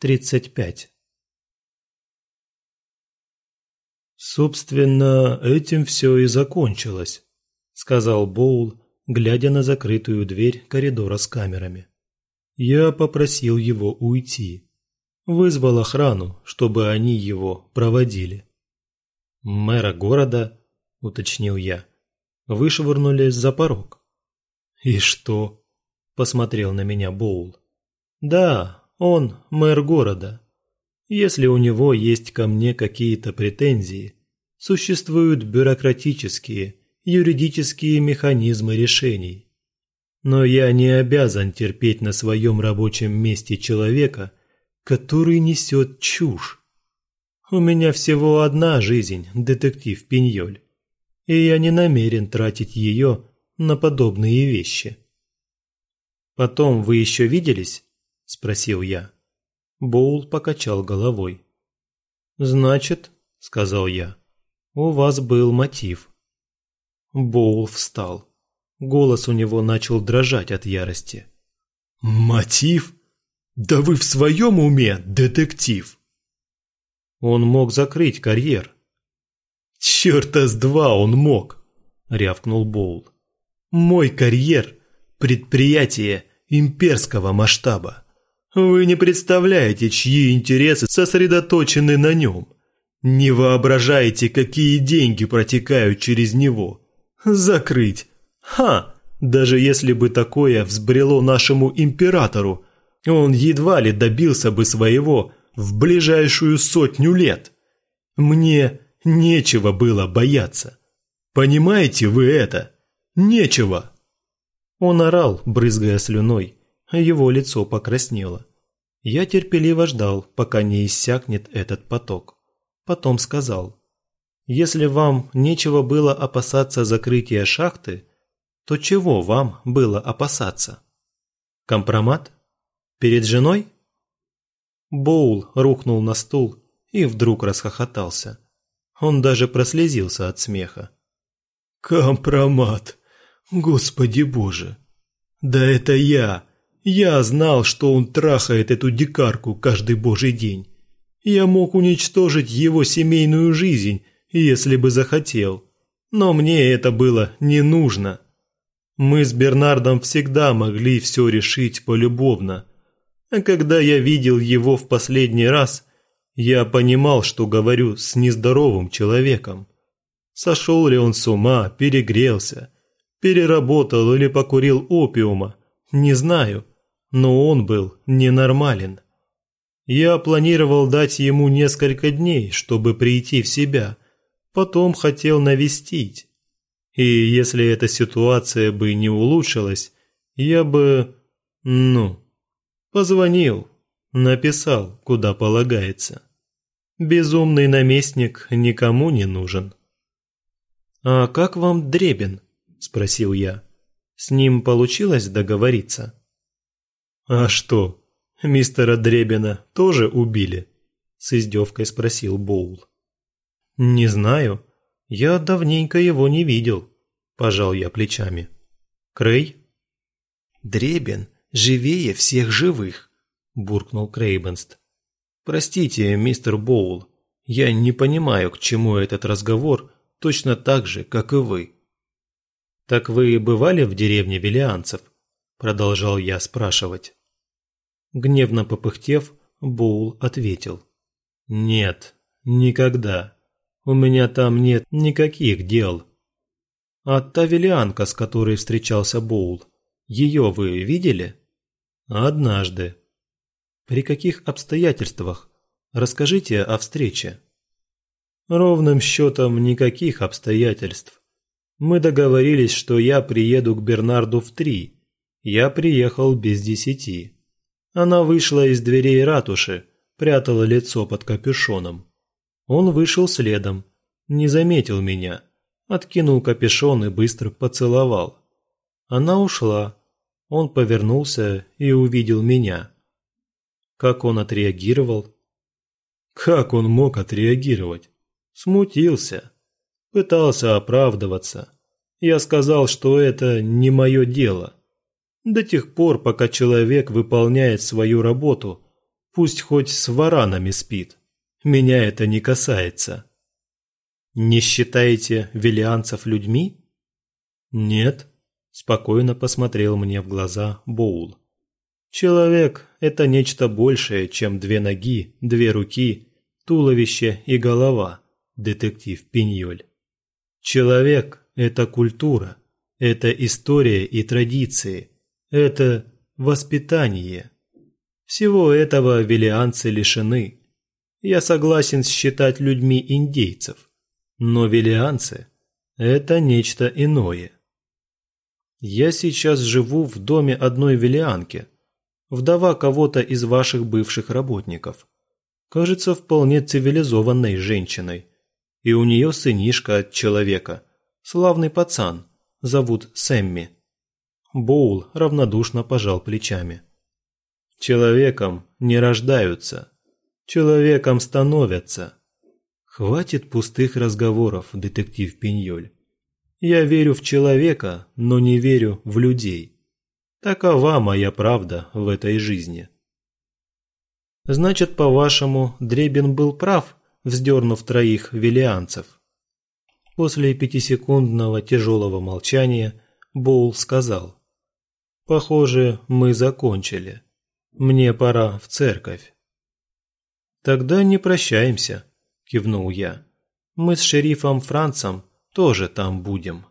35. «Собственно, этим все и закончилось», – сказал Боул, глядя на закрытую дверь коридора с камерами. Я попросил его уйти. Вызвал охрану, чтобы они его проводили. «Мэра города», – уточнил я, – вышвырнули за порог. «И что?» – посмотрел на меня Боул. «Да, он мэр города. Если у него есть ко мне какие-то претензии, существуют бюрократические, юридические механизмы решений. Но я не обязан терпеть на своем рабочем месте человека, который несет чушь. У меня всего одна жизнь, детектив Пиньоль, и я не намерен тратить ее на подобные вещи. Потом вы еще виделись? – спросил я. Боул покачал головой. «Значит», – сказал я, – «у вас был мотив». Боул встал. Голос у него начал дрожать от ярости. «Мотив? Да вы в своем уме, детектив!» Он мог закрыть карьер. «Черта с два он мог!» – рявкнул Боул. «Мой карьер – предприятие имперского масштаба. Вы не представляете, чьи интересы сосредоточены на нем. Не воображаете, какие деньги протекают через него. Закрыть. Ха! Даже если бы такое взбрело нашему императору, он едва ли добился бы своего в ближайшую сотню лет. Мне нечего было бояться. Понимаете вы это? Нечего. Он орал, брызгая слюной его лицо покраснело. Я терпеливо ждал, пока не иссякнет этот поток. Потом сказал, «Если вам нечего было опасаться закрытия шахты, то чего вам было опасаться? Компромат? Перед женой?» Боул рухнул на стул и вдруг расхохотался. Он даже прослезился от смеха. «Компромат! Господи боже! Да это я! Я знал, что он трахает эту дикарку каждый божий день. Я мог уничтожить его семейную жизнь, если бы захотел. Но мне это было не нужно. Мы с Бернардом всегда могли все решить полюбовно. А когда я видел его в последний раз, я понимал, что говорю с нездоровым человеком. Сошел ли он с ума, перегрелся, переработал или покурил опиума, не знаю но он был ненормален. Я планировал дать ему несколько дней, чтобы прийти в себя, потом хотел навестить. И если эта ситуация бы не улучшилась, я бы, ну, позвонил, написал, куда полагается. Безумный наместник никому не нужен. «А как вам Дребен?» – спросил я. «С ним получилось договориться?» «А что, мистера Дребина тоже убили?» – с издевкой спросил Боул. «Не знаю. Я давненько его не видел», – пожал я плечами. «Крей?» «Дребен живее всех живых», – буркнул Крейбенст. «Простите, мистер Боул, я не понимаю, к чему этот разговор, точно так же, как и вы». «Так вы бывали в деревне Велианцев?» – продолжал я спрашивать. Гневно попыхтев, Боул ответил. «Нет, никогда. У меня там нет никаких дел». «А та велианка, с которой встречался Боул, ее вы видели?» «Однажды». «При каких обстоятельствах? Расскажите о встрече». «Ровным счетом никаких обстоятельств. Мы договорились, что я приеду к Бернарду в три. Я приехал без десяти». Она вышла из дверей ратуши, прятала лицо под капюшоном. Он вышел следом, не заметил меня, откинул капюшон и быстро поцеловал. Она ушла. Он повернулся и увидел меня. Как он отреагировал? Как он мог отреагировать? Смутился. Пытался оправдываться. Я сказал, что это не мое дело. До тех пор, пока человек выполняет свою работу, Пусть хоть с варанами спит. Меня это не касается. Не считаете велианцев людьми? Нет, спокойно посмотрел мне в глаза Боул. Человек – это нечто большее, чем две ноги, две руки, туловище и голова, детектив Пиньоль. Человек – это культура, это история и традиции, это воспитание. Всего этого велианцы лишены. Я согласен считать людьми индейцев, но велианцы – это нечто иное. Я сейчас живу в доме одной велианки, вдова кого-то из ваших бывших работников. Кажется вполне цивилизованной женщиной. И у нее сынишка от человека, славный пацан, зовут Сэмми. Боул равнодушно пожал плечами. Человеком не рождаются, человеком становятся. Хватит пустых разговоров, детектив Пиньоль. Я верю в человека, но не верю в людей. Такова моя правда в этой жизни. Значит, по-вашему, Дребин был прав, вздернув троих велианцев? После пятисекундного тяжелого молчания Боул сказал. Похоже, мы закончили. Мне пора в церковь. Тогда не прощаемся, кивнул я. Мы с шерифом Францем тоже там будем.